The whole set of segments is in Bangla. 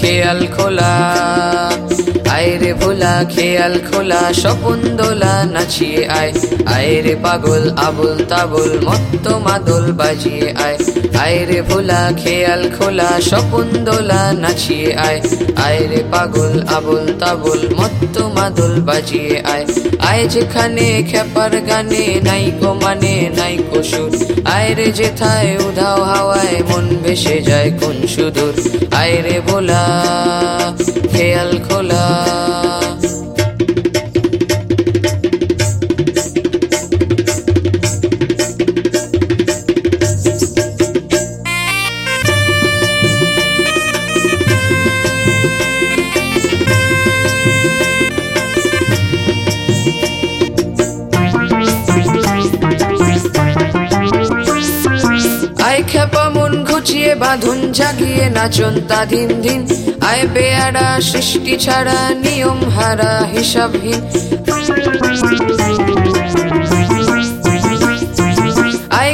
খেয়াল খোলা। আয়রে ভোলা, খেয়াল খোলা, স্বপন দোলা নাচিয়ে আয়। আয়রে পাগল, আবুল তাবুল, মত্ত মাদল বাজিয়ে আয়। আয়রে ভোলা, খেয়াল খোলা, স্বপন দোলা নাচিয়ে আয়। আয়রে পাগল, আবুল তাবুল, মত্ত মাদল বাজিয়ে আয়। আয় যেখানে খেপার গানে, নাই কো মানে নাই কসুর আয়রে যেথায় উধাও হাওয়ায় মন ভেসে যায় কোন সুদূর। আয়রে বোলা খেয়াল খোলা। আয় খেপা মন ঘুচিয়ে, বাঁধন জাগিয়ে, নাচন তা দিন দিন। আয় বেয়ারা সৃষ্টি ছাড়া, নিয়ম হারা, হিসাবহীন।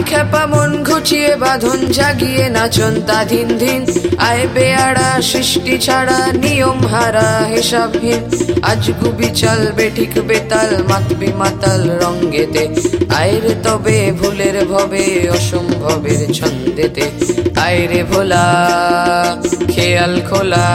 খেপা মন ঘুচিয়ে, বাঁধন জাগিয়ে, নাচন তা দিন দিন আয় বেয়ারা সৃষ্টি ছাড়া, নিয়ম হারা হিসাবহীন আজ গুবি চাল বেঠিক বেতাল, মাতবি মাতাল রঙ্গেতে। আয়রে তবে ভুলের ভবে, অসম্ভবের ছন্দেতে। আয়রে ভোলা, খেয়াল খোলা।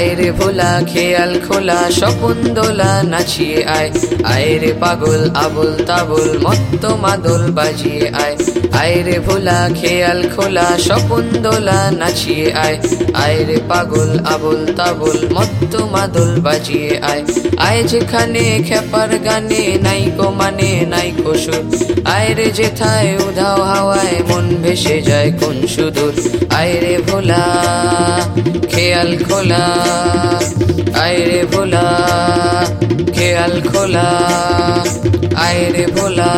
আয়রে ভোলা, খেয়াল খোলা, স্বপন দোলা, নাচিয়ে আয়। আয়রে পাগল, আবুল তাবুল, মত্ত মাদল বাজিয়ে আয়। আয়রে ভোলা, খেয়াল খোলা, স্বপন দোলা, নাচিয়ে আয়। আয়রে পাগল, আবুল তাবুল, মত্ত মাদল বাজিয়ে আয়। আয় যেখানে খেপার গানে, নাই কো মানে নাই কসুর আয়রে যেথায় উধাও হাওয়ায়, মন ভেসে যায় কোন সুদূর। আয়রে ভোলা, খেয়াল খোলা। আয়রে ভোলা খেয়াল খোলা আয়রে ভোলা।